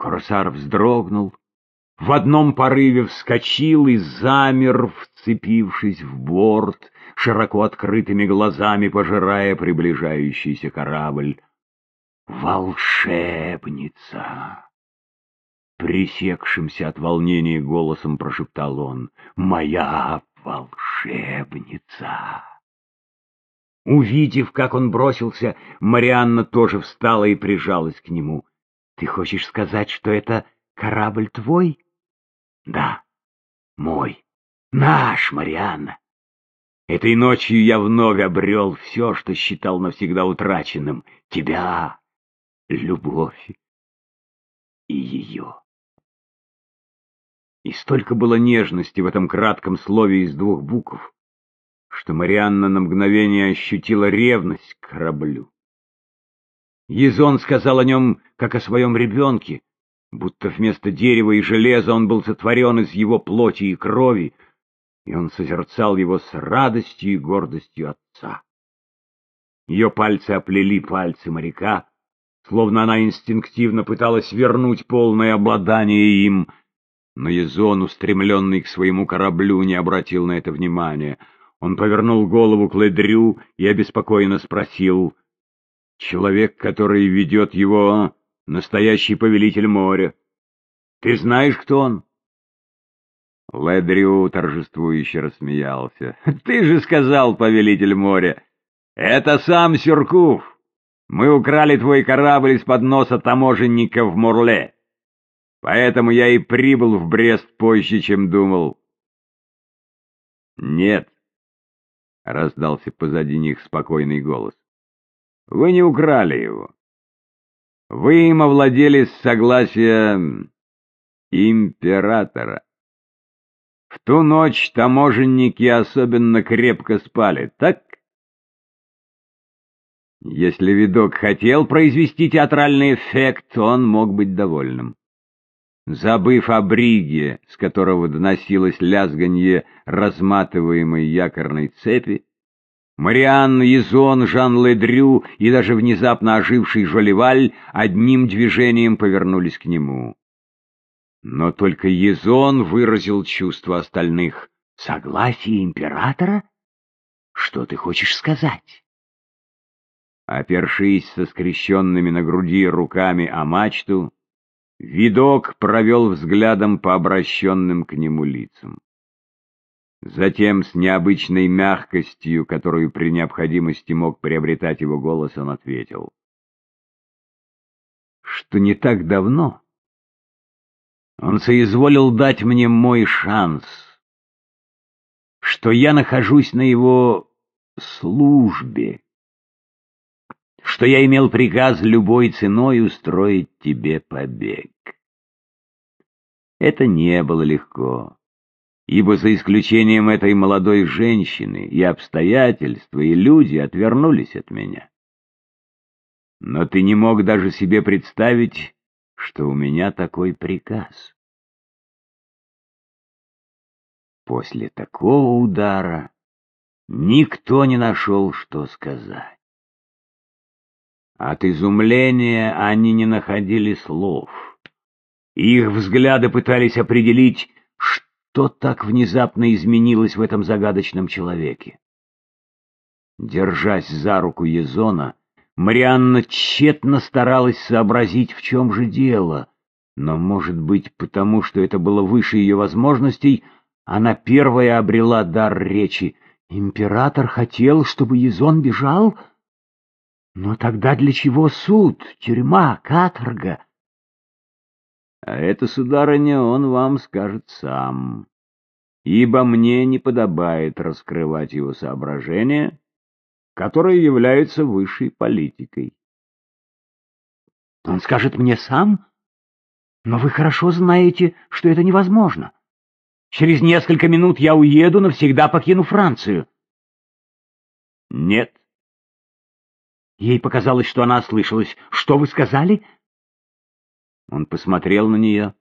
Корсар вздрогнул, в одном порыве вскочил и замер, вцепившись в борт, широко открытыми глазами пожирая приближающийся корабль. «Волшебница!» Пресекшимся от волнения голосом прошептал он. «Моя волшебница!» Увидев, как он бросился, Марианна тоже встала и прижалась к нему. «Ты хочешь сказать, что это корабль твой?» Да, мой, наш, Марианна. Этой ночью я вновь обрел все, что считал навсегда утраченным. Тебя, любовь и ее. И столько было нежности в этом кратком слове из двух букв, что Марианна на мгновение ощутила ревность к кораблю. Езон сказал о нем, как о своем ребенке, будто вместо дерева и железа он был сотворен из его плоти и крови, и он созерцал его с радостью и гордостью отца. Ее пальцы оплели пальцы моряка, словно она инстинктивно пыталась вернуть полное обладание им, но Езон, устремленный к своему кораблю, не обратил на это внимания. Он повернул голову к Ледрю и обеспокоенно спросил, «Человек, который ведет его, настоящий повелитель моря. Ты знаешь, кто он?» Ледрю торжествующе рассмеялся. «Ты же сказал, повелитель моря, это сам Сюркув. Мы украли твой корабль из-под носа таможенника в Мурле. Поэтому я и прибыл в Брест позже, чем думал». «Нет», — раздался позади них спокойный голос, — «вы не украли его. Вы им овладели с согласия императора. В ту ночь таможенники особенно крепко спали, так? Если видок хотел произвести театральный эффект, он мог быть довольным. Забыв о бриге, с которого доносилось лязганье разматываемой якорной цепи, Марианна, Езон, Жан Ледрю и даже внезапно оживший Жолеваль одним движением повернулись к нему. Но только Езон выразил чувство остальных. «Согласие императора? Что ты хочешь сказать?» Опершись со скрещенными на груди руками о мачту, видок провел взглядом по обращенным к нему лицам. Затем с необычной мягкостью, которую при необходимости мог приобретать его голос, он ответил, что не так давно он соизволил дать мне мой шанс, что я нахожусь на его службе, что я имел приказ любой ценой устроить тебе побег. Это не было легко ибо за исключением этой молодой женщины и обстоятельства, и люди отвернулись от меня. Но ты не мог даже себе представить, что у меня такой приказ. После такого удара никто не нашел, что сказать. От изумления они не находили слов. Их взгляды пытались определить, что так внезапно изменилось в этом загадочном человеке? Держась за руку Езона, Марианна тщетно старалась сообразить, в чем же дело, но, может быть, потому что это было выше ее возможностей, она первая обрела дар речи. Император хотел, чтобы Езон бежал? Но тогда для чего суд, тюрьма, каторга? А это, сударыня, он вам скажет сам, ибо мне не подобает раскрывать его соображения, которые являются высшей политикой. Он скажет мне сам? Но вы хорошо знаете, что это невозможно. Через несколько минут я уеду, навсегда покину Францию. Нет. Ей показалось, что она ослышалась. Что вы сказали? — он посмотрел на нее,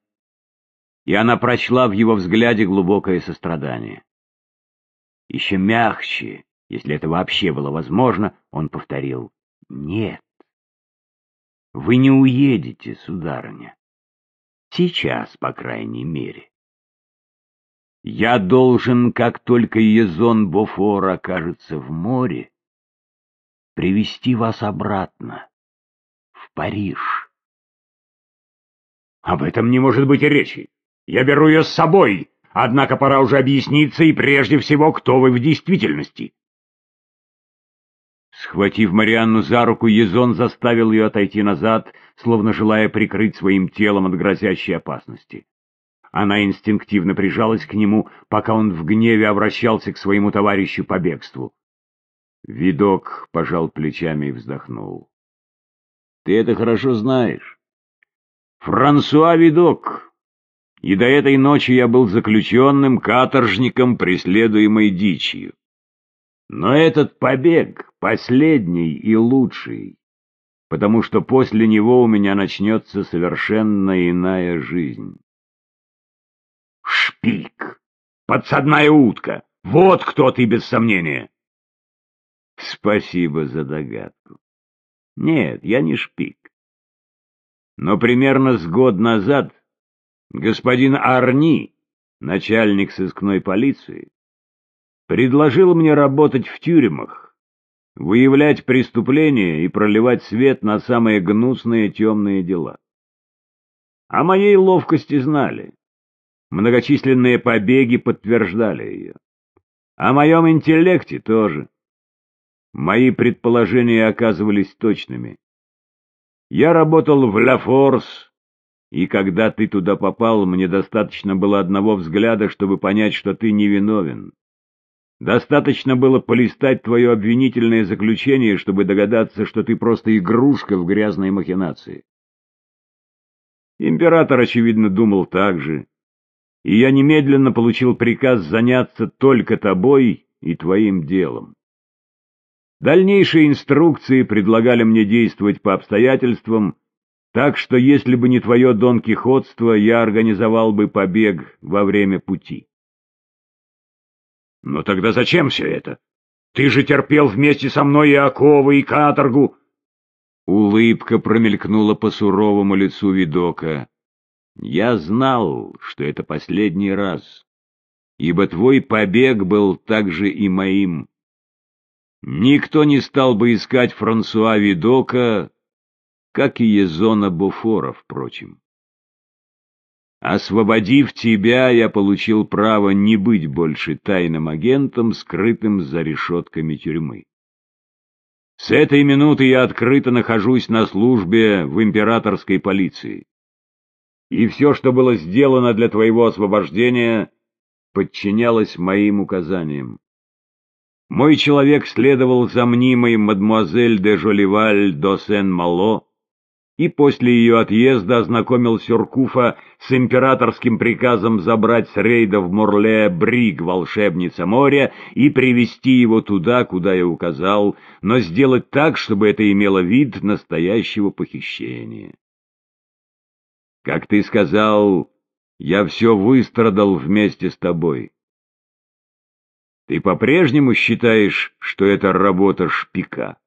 и она прочла в его взгляде глубокое сострадание. Еще мягче, если это вообще было возможно, он повторил «Нет, вы не уедете, сударыня. Сейчас, по крайней мере. Я должен, как только Езон Бофор окажется в море, привести вас обратно, в Париж. Об этом не может быть и речи. Я беру ее с собой, однако пора уже объясниться и прежде всего, кто вы в действительности. Схватив Марианну за руку, Езон заставил ее отойти назад, словно желая прикрыть своим телом от грозящей опасности. Она инстинктивно прижалась к нему, пока он в гневе обращался к своему товарищу по бегству. Видок пожал плечами и вздохнул. — Ты это хорошо знаешь. Франсуа Видок. И до этой ночи я был заключенным каторжником, преследуемой дичью. Но этот побег последний и лучший, потому что после него у меня начнется совершенно иная жизнь. Шпик! Подсадная утка! Вот кто ты, без сомнения! Спасибо за догадку. Нет, я не шпик. Но примерно с год назад господин Арни, начальник сыскной полиции, предложил мне работать в тюрьмах, выявлять преступления и проливать свет на самые гнусные темные дела. О моей ловкости знали. Многочисленные побеги подтверждали ее. О моем интеллекте тоже. Мои предположения оказывались точными. Я работал в Ла Форс, и когда ты туда попал, мне достаточно было одного взгляда, чтобы понять, что ты невиновен. Достаточно было полистать твое обвинительное заключение, чтобы догадаться, что ты просто игрушка в грязной махинации. Император, очевидно, думал так же, и я немедленно получил приказ заняться только тобой и твоим делом. Дальнейшие инструкции предлагали мне действовать по обстоятельствам, так что если бы не твое донкихотство, я организовал бы побег во время пути. Но тогда зачем все это? Ты же терпел вместе со мной и оковы, и каторгу. Улыбка промелькнула по суровому лицу видока. Я знал, что это последний раз, ибо твой побег был также и моим. Никто не стал бы искать Франсуа Видока, как и Езона Буфора, впрочем. Освободив тебя, я получил право не быть больше тайным агентом, скрытым за решетками тюрьмы. С этой минуты я открыто нахожусь на службе в императорской полиции. И все, что было сделано для твоего освобождения, подчинялось моим указаниям. Мой человек следовал за мнимой мадемуазель де Жолеваль до Сен-Мало, и после ее отъезда ознакомил Сюркуфа с императорским приказом забрать с рейда в Морле Бриг, волшебница моря, и привести его туда, куда я указал, но сделать так, чтобы это имело вид настоящего похищения. Как ты сказал, я все выстрадал вместе с тобой. Ты по-прежнему считаешь, что это работа шпика?